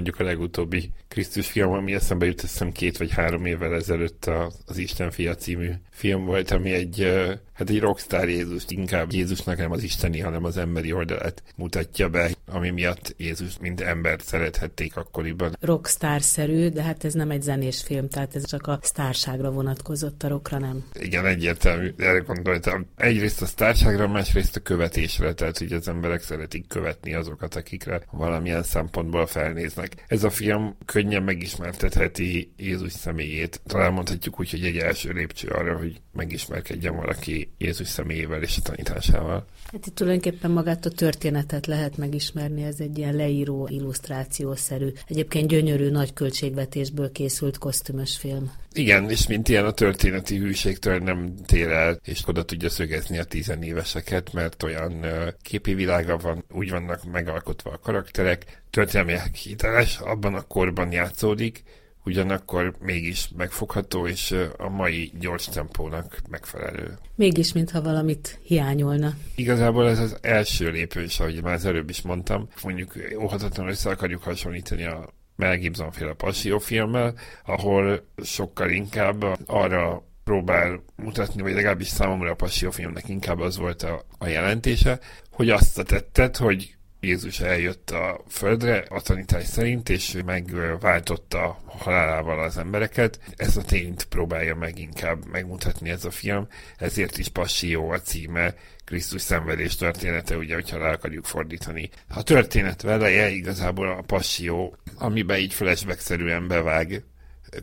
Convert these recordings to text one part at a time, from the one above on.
mondjuk a legutóbbi Krisztus film, ami eszembe jut, hiszem két vagy három évvel ezelőtt az Isten fia című film volt, ami egy, hát egy rockstar Jézus, inkább Jézusnak nem az isteni, hanem az emberi oldalát mutatja be, ami miatt Jézus mint embert szerethették akkoriban. Rockstar-szerű, de hát ez nem egy zenés film, tehát ez csak a sztárságra vonatkozott, a rockra nem. Igen, egyértelmű, erre gondoltam. Egyrészt a sztárságra, másrészt a követésre, tehát hogy az emberek szeretik követni azokat, akikre valamilyen szempontból felnéznek. Ez a film könnyen megismertetheti Jézus személyét. Talán mondhatjuk úgy, hogy egy első lépcső arra, hogy megismerkedjen valaki Jézus személyével és a tanításával. Hát itt tulajdonképpen magát a történetet lehet megismerni, ez egy ilyen leíró, illusztrációszerű, egyébként gyönyörű, nagy költségvetésből készült kosztümös film. Igen, és mint ilyen a történeti hűségtől nem tér el, és oda tudja szögezni a tizenéveseket, mert olyan képi világa van, úgy vannak megalkotva a karakterek, történelmileg hiteles, abban a korban játszódik, ugyanakkor mégis megfogható, és a mai gyors tempónak megfelelő. Mégis, mintha valamit hiányolna. Igazából ez az első lépés, ahogy már az előbb is mondtam, mondjuk óhatatlanul össze akarjuk hasonlítani a Mel Gibson féle filmmel, ahol sokkal inkább arra próbál mutatni, vagy legalábbis számomra a Passió filmnek inkább az volt a, a jelentése, hogy azt a tettet, hogy Jézus eljött a földre a tanítás szerint, és megváltotta halálával az embereket. Ezt a tényt próbálja meg inkább megmutatni ez a film, ezért is Passió a címe, Krisztus szenvedés története, ugye, hogyha le akarjuk fordítani. A történet veleje igazából a Passió, amiben így flashback-szerűen bevág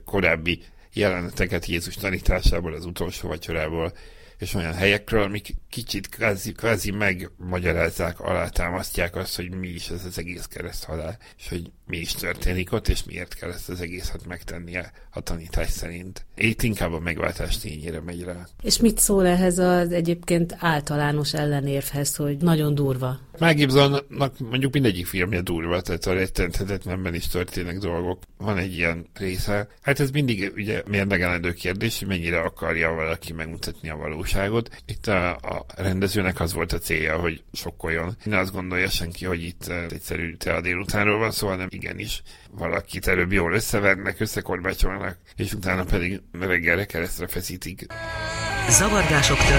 korábbi jeleneteket Jézus tanításából, az utolsó vacsorából, és olyan helyekről, amik kicsit kvázi, kvázi megmagyarázzák, alátámasztják azt, hogy mi is ez az egész kereszthalál, és hogy mi is történik ott, és miért kell ezt az egészet megtennie a tanítás szerint. Itt inkább a megváltás tényére megy rá. És mit szól ehhez az egyébként általános ellenérvhez, hogy nagyon durva? Mel Gibsonnak mondjuk mindegyik filmje durva, tehát a rettenthetetlenben is történnek dolgok. Van egy ilyen része. Hát ez mindig ugye mérlegelendő kérdés, hogy mennyire akarja valaki megmutatni a valóságot. Itt a, a rendezőnek az volt a célja, hogy sokkoljon. Ne azt gondolja senki, hogy itt egyszerű te a délutánról van szó, hanem igenis valakit előbb jól összevernek, összekorbácsolnak, és utána pedig reggelre keresztre feszítik. Zavargások ki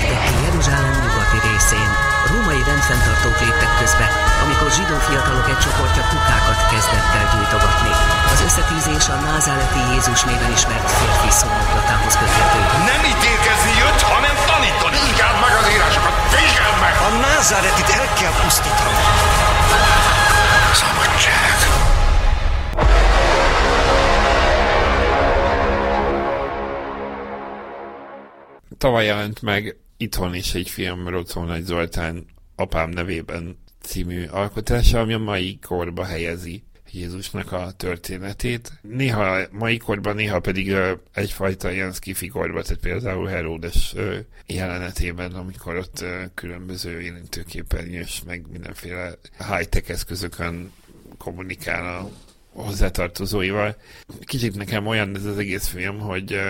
Jeruzsálem nyugati részén. Római rendfenntartók léptek közbe, amikor zsidó fiatalok egy csoportja kukákat kezdett el gyújtogatni. Az összetűzés a názáleti Jézus néven ismert férfi szónoklatához köthető. Názáretit el kell pusztítani. Szabadság. Tavaly jelent meg itthon is egy film Rocó Nagy Zoltán apám nevében című alkotása, ami a mai korba helyezi Jézusnak a történetét. Néha mai korban, néha pedig egyfajta ilyen skifi korban, tehát például Heródes jelenetében, amikor ott különböző érintőképernyős, meg mindenféle high-tech eszközökön kommunikál a hozzátartozóival. Kicsit nekem olyan ez az egész film, hogy,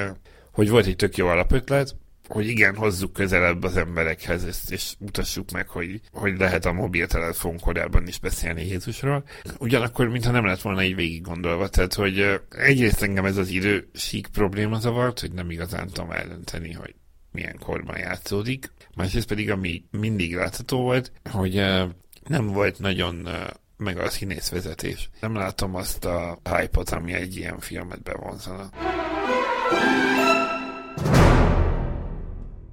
hogy volt egy tök jó alapötlet, hogy igen, hozzuk közelebb az emberekhez, ezt, és mutassuk meg, hogy, hogy lehet a mobiltelefon korában is beszélni Jézusról. Ugyanakkor, mintha nem lett volna így végig gondolva, tehát, hogy egyrészt engem ez az idő sík probléma zavart, hogy nem igazán tudom eldönteni, hogy milyen korban játszódik. Másrészt pedig, ami mindig látható volt, hogy nem volt nagyon meg a színészvezetés. Nem látom azt a hype-ot, ami egy ilyen filmet bevonzana.